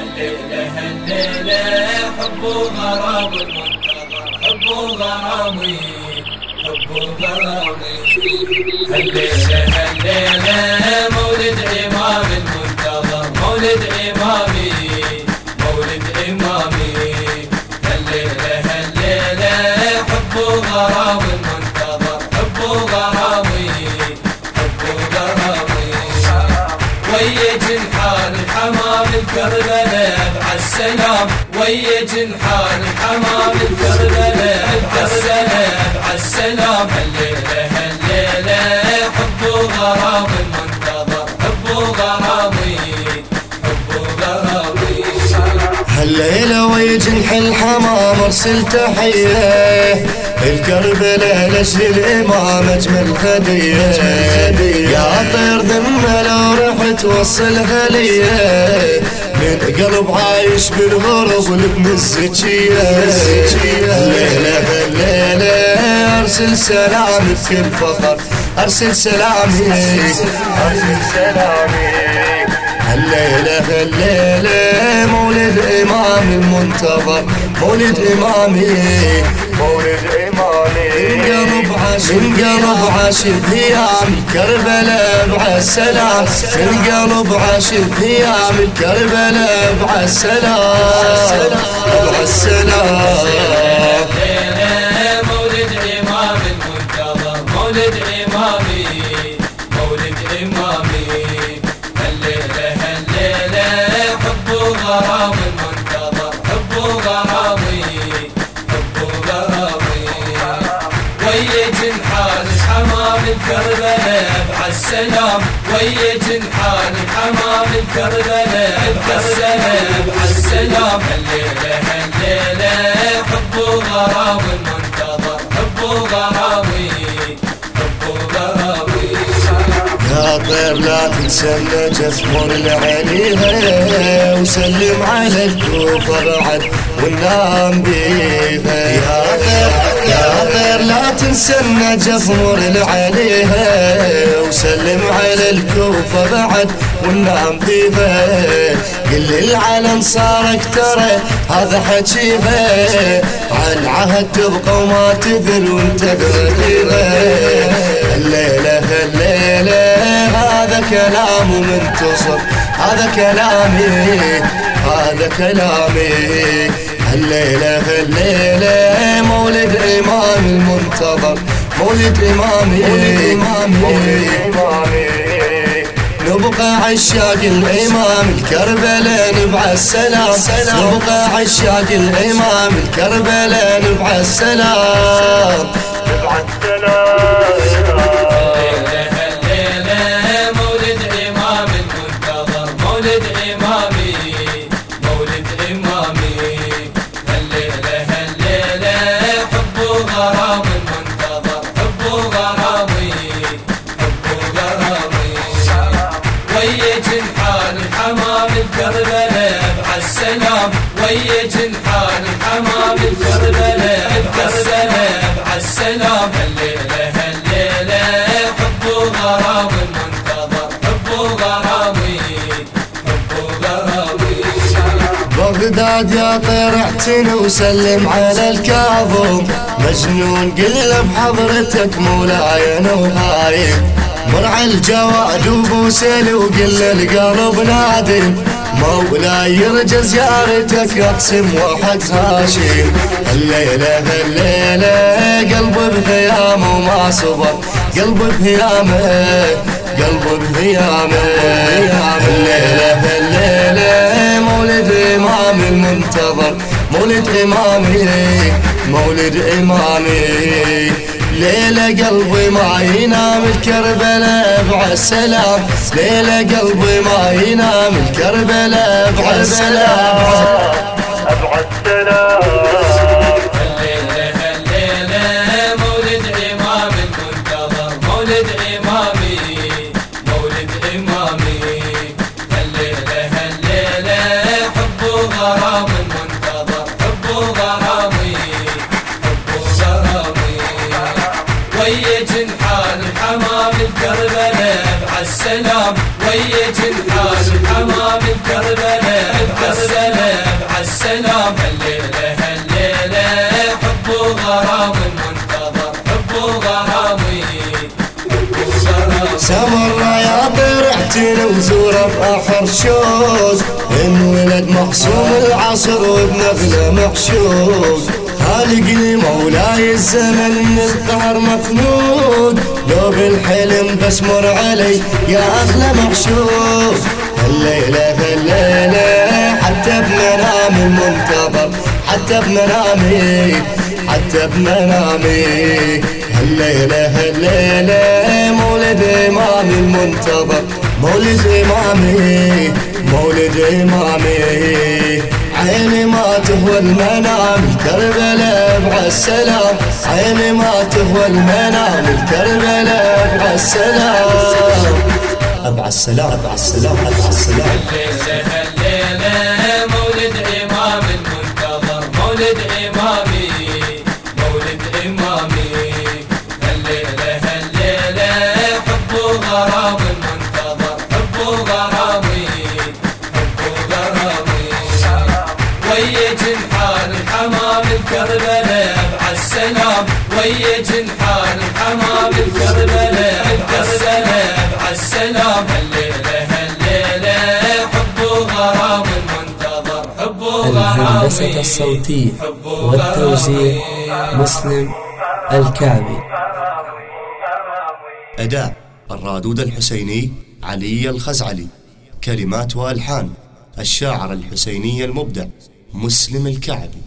الليلة الليلة حب وغرام المنتظر حب وغرامي حب وغرامي الليلة الليلة الكربلاء بعالسلام ويا جنحان الحمام. الكربلاء بعالسلام بعالسلام الليلة الليلة حب وغرام المنتظر. حب وغرامي حب وغرامي هالليلة ويجنح الحمام أرسل تحية. الكربلاء لشي الإمام أجمل هدية. يا طير ذمة لو رحت وصل هلية من قلب عايش بالغرب لابن الزكية الليلة الليلة أرسل سلامي بكل فخر أرسل سلامي أرسل سلامي الليلة الليلة مولد إمام المنتظر. مولد إمامي مولد إمامي من قلب عاشق من قلب عاشق هيام كربلاء بعالسلام من قلب عاشق هيام كربلاء بعالسلام بعالسلام الليلة مولد إمام الكربلاء بعالسلام ويا جنحان الحمام الكربلاء بعالسلام بعالسلام الليلة الليلة حب وغرام المنتظر حب وغرامي حب وغرامي يا طير لا تنسى جسمر لعينيها وسلم على الكوفة بعد ونام بيها تنسى جسمر لعينيها وسلم على الكوفة بعد ونام بيها كل العالم صارك ترى هذا حكيها عن عهد تبقى وما تذل وانت برقيها الليلة الليلة هذا كلام منتصر هذا كلامي هذا كلامي. الليلة الليلة مولد إمام المنتظر مولد إمامي مولد إمامي. نبقى عشاق الإمام الكربلاء نبع السلام. نبقى عشاق الإمام الكربلاء نبع السلام. نبع السلام. الحمام الكربلاء بعالسلام ويا جنحان الحمام الكربلاء بعالسلام بعالسلام الليلة الليلة حب وغرام المنتظر حب وغرامي حب وغرامي بغداد يا طير اعتني وسلم على الكاظم. مجنون قل بحضرتك مولاي وهايم مرعى الجواد وبوسل وقل القلب نادم مولاي يرجى زيارتك أقسم وأحد هاشم الليلة الليلة قلب بهيامه وما صبر. قلب بهيامه قلب بهيامه الليلة الليلة مولد إمام المنتظر. مولد إمامي مولد إمامي. ليلة قلبي ما ينام الكربلاء بعالسلام ليلة قلبي ما ينام الكربلاء بعالسلام بعالسلام الكربلاء بعالسلام ويا جنحان الحمام الكربلاء بعالسلام بعالسلام. الليلة الليلة حب وغرام المنتظر حب وغرامي سمر يا طير احتنا وزوره بآخر شوز. انولد مقسوم العصر وبنغلة محشوز خالقني مولاي الزمن من القهر مفنود. لو بالحلم بس مر علي. يا اغلى محشوز الليلة الليلة حتى بمنام المنتظر حتى بمنامي حتى بمنامي. هالليلة هالليلة مولد إمامي المنتظر مولد إمامي مولد إمامي. عيني ما تهوى المنام الكربلاء بعالسلام عيني ما تهوى المنام الكربلاء أبع السلام. أبع السلام أبع السلام الليلة الليلة مولد إمام المنتظر مولد الحمام الكربلاء بعالسلام ويا جنحان الحمام الكربلاء بعالسلام بعالسلام الليلة الليلة حب وغرام المنتظر حب الهندسة وغرامي الصوتية والتوزيع مسلم الكعبي. أداء الرادود الحسيني علي الخزعلي كلمات وألحان الشاعر الحسيني المبدع مسلم الكعبي.